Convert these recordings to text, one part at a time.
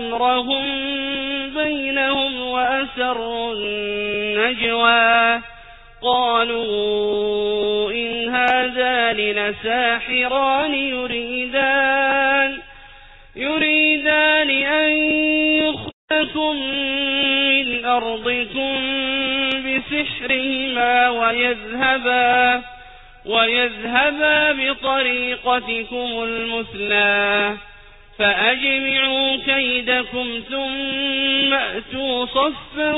أمرهم بينهم وأسروا النجوى. قالوا إن هذان لساحران يريدان يريدان أن يخرجكم من أرضكم بسحرهما ويذهبا ويذهبا بطريقتكم المثلى. فأجمعوا كيدكم ثم أتوا صفا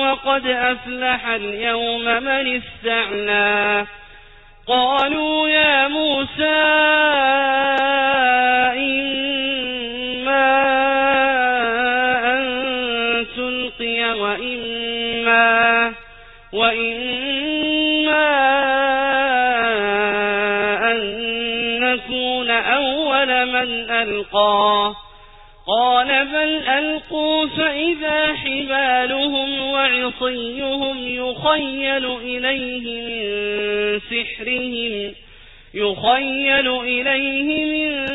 وقد أفلح اليوم من استعلى قالوا يا موسى نكون أول من ألقى. قال بل ألقوا فإذا حبالهم وعصيهم يخيل إليه من سحرهم يخيل إليه من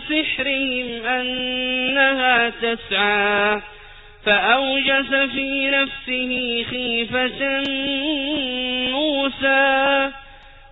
سحرهم أنها تسعى. فأوجس في نفسه خيفة موسى.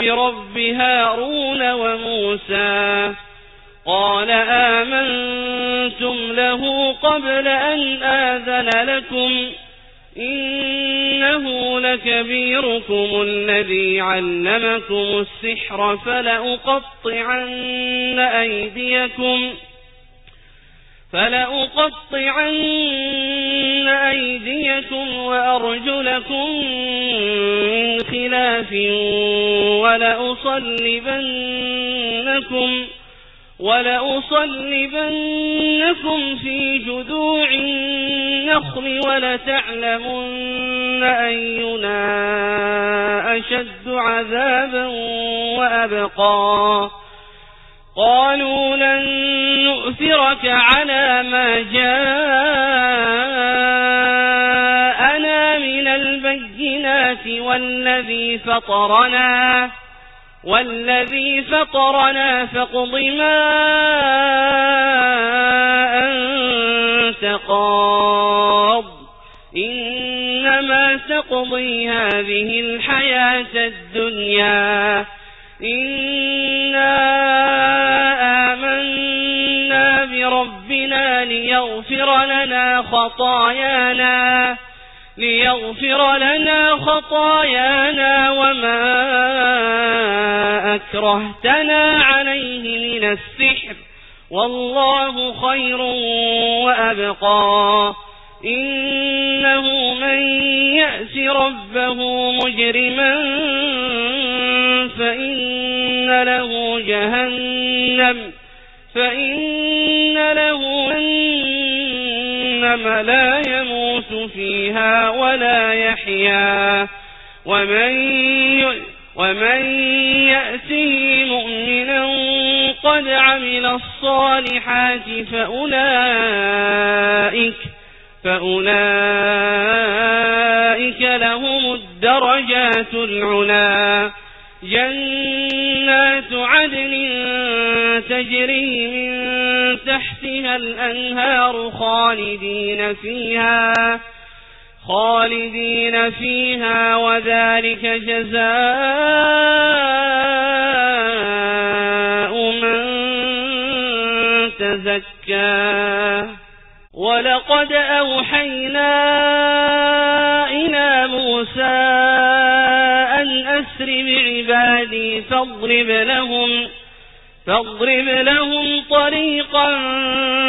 برب هارون وموسى قال آمنتم له قبل أن آذن لكم إنه لكبيركم الذي علمكم السحر فلأقطعن أيديكم فلأقطعن أيديكم وأرجلكم خلاف ولأصلبنكم ولأصلبنكم في جذوع النخل ولتعلمن أينا أشد عذابا وأبقى. قالوا لن نؤثرك على ما جاءنا البينات والذي فطرنا والذي فطرنا فاقض ما أنت قاض. إنما تقضي هذه الحياة الدنيا. إنا آمنا بربنا ليغفر لنا خطايانا. ليغفر لنا خطايانا وما أكرهتنا عليه من السحر. والله خير وأبقى. إنه من يأس ربه مجرما فإن له جهنم فإن له جهنم لا يموت. فيها ولا يحيا. ومن ومن يأته مؤمنا قد عمل الصالحات فأولئك فأولئك لهم الدرجات العلا. جنات عدن تجري من تحتها الأنهار خالدين فيها. خالدين فيها وذلك جزاء من تزكى. ولقد أوحينا إلى موسى أن أسر بعبادي فاضرب لهم فاضرب لهم طريقا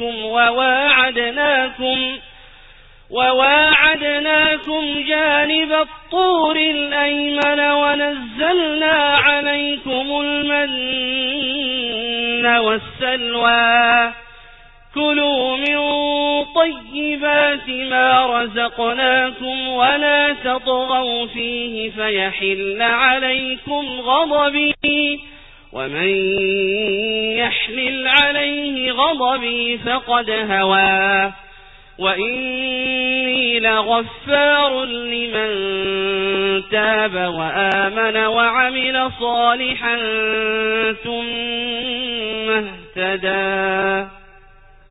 عدوكم وواعدناكم وواعدناكم جانب الطور الأيمن ونزلنا عليكم المن والسلوى كلوا من طيبات ما رزقناكم ولا تطغوا فيه فيحل عليكم غضبي ومن يحلل عليه غضبي فقد هوى. وإني لغفار لمن تاب وآمن وعمل صالحا ثم اهتدى.